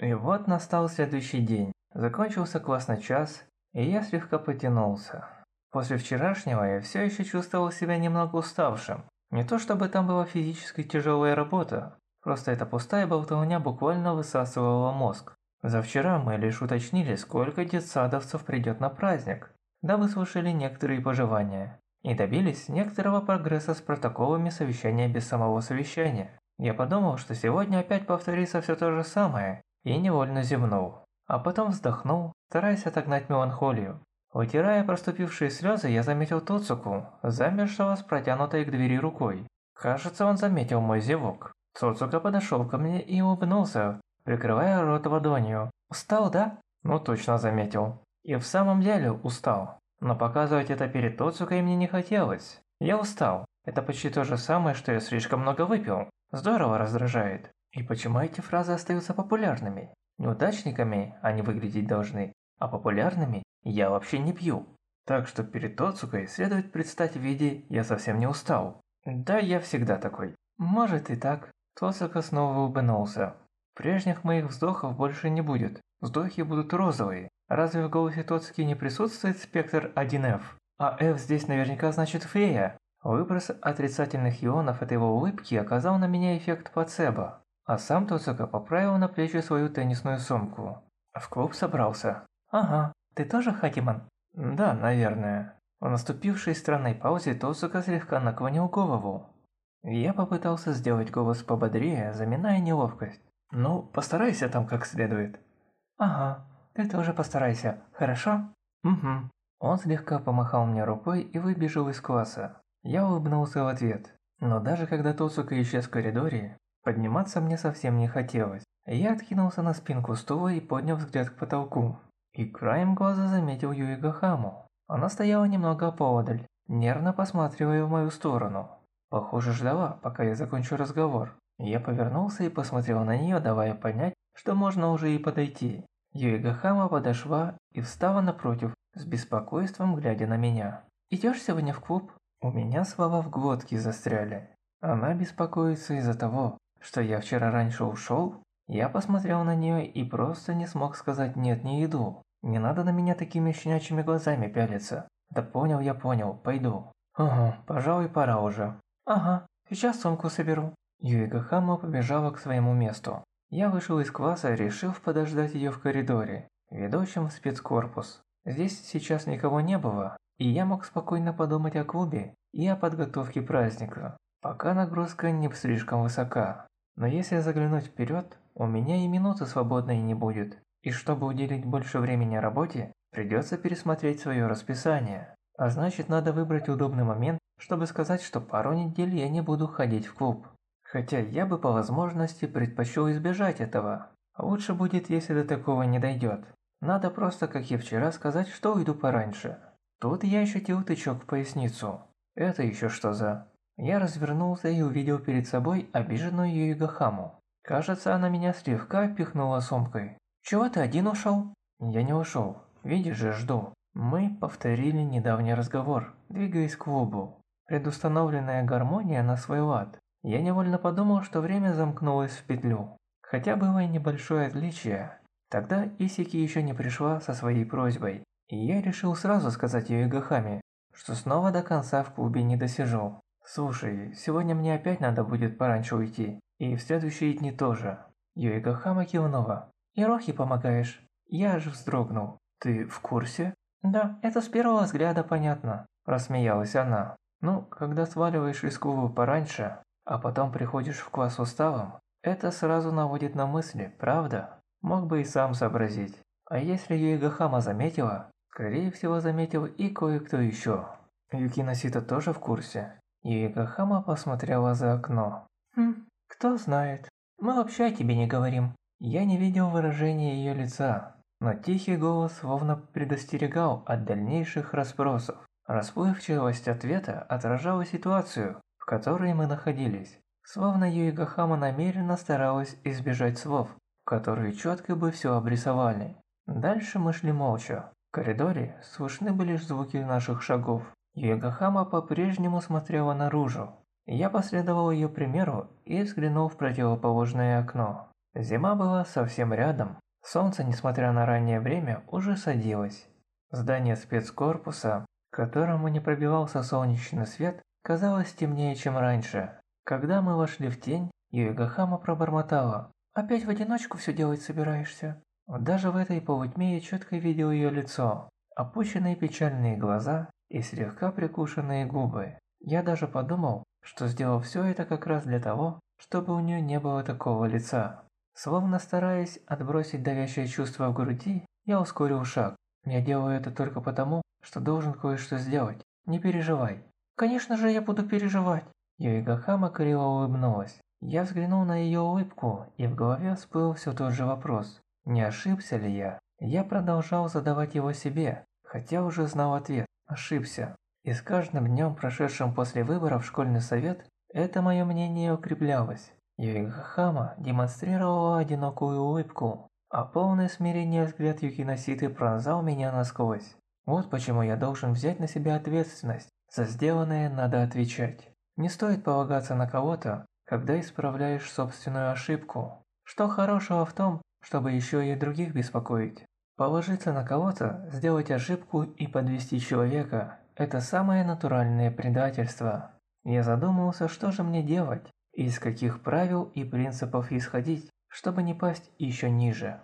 И вот настал следующий день. Закончился классный час, и я слегка потянулся. После вчерашнего я все еще чувствовал себя немного уставшим. Не то чтобы там была физически тяжелая работа, просто эта пустая болтовня буквально высасывала мозг. За вчера мы лишь уточнили, сколько детсадовцев придет на праздник, да выслушали некоторые пожелания. И добились некоторого прогресса с протоколами совещания без самого совещания. Я подумал, что сегодня опять повторится все то же самое, и невольно зевнул. А потом вздохнул, стараясь отогнать меланхолию. Утирая проступившие слезы, я заметил Тоцуку, замершего с протянутой к двери рукой. Кажется, он заметил мой зевок. Тоцука подошел ко мне и улыбнулся, прикрывая рот ладонью. «Устал, да?» Ну, точно заметил. И в самом деле устал. Но показывать это перед Тоцукой мне не хотелось. Я устал. Это почти то же самое, что я слишком много выпил. Здорово раздражает. И почему эти фразы остаются популярными? Неудачниками они выглядеть должны, а популярными я вообще не пью. Так что перед Тоцукой следует предстать в виде «я совсем не устал». Да, я всегда такой. Может и так. Тоцука снова улыбнулся. Прежних моих вздохов больше не будет. Вздохи будут розовые. Разве в голосе Тоцуки не присутствует спектр 1F? А F здесь наверняка значит фея. Выброс отрицательных ионов от его улыбки оказал на меня эффект плацебо. А сам Тоцука поправил на плечи свою теннисную сумку. В клуб собрался. Ага, ты тоже Хакиман? Да, наверное. В наступившей странной паузе Тоцука слегка наклонил голову. Я попытался сделать голос пободрее, заминая неловкость. Ну, постарайся там как следует. Ага, ты тоже постарайся, хорошо? Угу. Он слегка помахал мне рукой и выбежал из класса. Я улыбнулся в ответ. Но даже когда Тоцука исчез в коридоре, подниматься мне совсем не хотелось. Я откинулся на спинку стула и поднял взгляд к потолку. И краем глаза заметил Юига Хаму. Она стояла немного поодаль, нервно посматривая в мою сторону. Похоже, ждала, пока я закончу разговор. Я повернулся и посмотрел на нее, давая понять, что можно уже и подойти. Юига Хама подошла и встала напротив, с беспокойством глядя на меня. «Идешь сегодня в клуб?» У меня слова в глотке застряли. Она беспокоится из-за того, что я вчера раньше ушел? Я посмотрел на нее и просто не смог сказать «нет, не иду». Не надо на меня такими щенячьими глазами пялиться. Да понял я понял, пойду. Ага, пожалуй, пора уже. Ага, сейчас сумку соберу. Юига Хама побежала к своему месту. Я вышел из класса, решив подождать ее в коридоре, ведущем в спецкорпус. Здесь сейчас никого не было, и я мог спокойно подумать о клубе и о подготовке праздника, пока нагрузка не слишком высока. Но если заглянуть вперед, у меня и минуты свободной не будет, и чтобы уделить больше времени работе, придется пересмотреть свое расписание. А значит, надо выбрать удобный момент, чтобы сказать, что пару недель я не буду ходить в клуб. Хотя я бы по возможности предпочел избежать этого. Лучше будет, если до такого не дойдет. Надо просто, как и вчера, сказать, что уйду пораньше. Тут я ощутил тычок в поясницу. Это еще что за... Я развернулся и увидел перед собой обиженную Юигахаму. Кажется, она меня слегка пихнула сумкой. «Чего ты один ушел?» «Я не ушел. Видишь же, жду». Мы повторили недавний разговор, двигаясь к клубу. Предустановленная гармония на свой лад. Я невольно подумал, что время замкнулось в петлю. Хотя было и небольшое отличие. Тогда Исики еще не пришла со своей просьбой. И я решил сразу сказать ей Гахами, что снова до конца в клубе не досижу. Слушай, сегодня мне опять надо будет пораньше уйти. И в следующие дни тоже. Юига Хама кивнула. «Ирохи помогаешь?» Я аж вздрогнул. «Ты в курсе?» «Да, это с первого взгляда понятно», – рассмеялась она. «Ну, когда сваливаешь из клуба пораньше, а потом приходишь в класс усталым, это сразу наводит на мысли, правда? Мог бы и сам сообразить. А если Юига Хама заметила, Скорее всего, заметил и кое-кто еще. Юкина Сита тоже в курсе. Хама посмотрела за окно. «Хм, кто знает. Мы вообще о тебе не говорим». Я не видел выражения ее лица, но тихий голос словно предостерегал от дальнейших расспросов. Расплывчивость ответа отражала ситуацию, в которой мы находились. Словно Юига Хама намеренно старалась избежать слов, которые четко бы все обрисовали. Дальше мы шли молча. В коридоре слышны были звуки наших шагов. Югахама по-прежнему смотрела наружу. Я последовал ее примеру и взглянул в противоположное окно. Зима была совсем рядом. Солнце, несмотря на раннее время, уже садилось. Здание спецкорпуса, к которому не пробивался солнечный свет, казалось темнее, чем раньше. Когда мы вошли в тень, Юигахама пробормотала. «Опять в одиночку все делать собираешься?» Даже в этой полутьме я четко видел ее лицо, опущенные печальные глаза и слегка прикушенные губы. Я даже подумал, что сделал все это как раз для того, чтобы у нее не было такого лица. Словно стараясь отбросить давящее чувство в груди, я ускорил шаг. Я делаю это только потому, что должен кое-что сделать. Не переживай. Конечно же, я буду переживать. Юигахама криво улыбнулась. Я взглянул на ее улыбку, и в голове всплыл все тот же вопрос. Не ошибся ли я? Я продолжал задавать его себе, хотя уже знал ответ. Ошибся. И с каждым днем, прошедшим после выборов в школьный совет, это мое мнение укреплялось. Юигахама демонстрировала одинокую улыбку, а полное смирение взгляд Юкиноситы пронзал меня насквозь. Вот почему я должен взять на себя ответственность. За сделанное надо отвечать. Не стоит полагаться на кого-то, когда исправляешь собственную ошибку. Что хорошего в том, чтобы еще и других беспокоить? Положиться на кого-то, сделать ошибку и подвести человека – это самое натуральное предательство. Я задумался, что же мне делать, из каких правил и принципов исходить, чтобы не пасть еще ниже.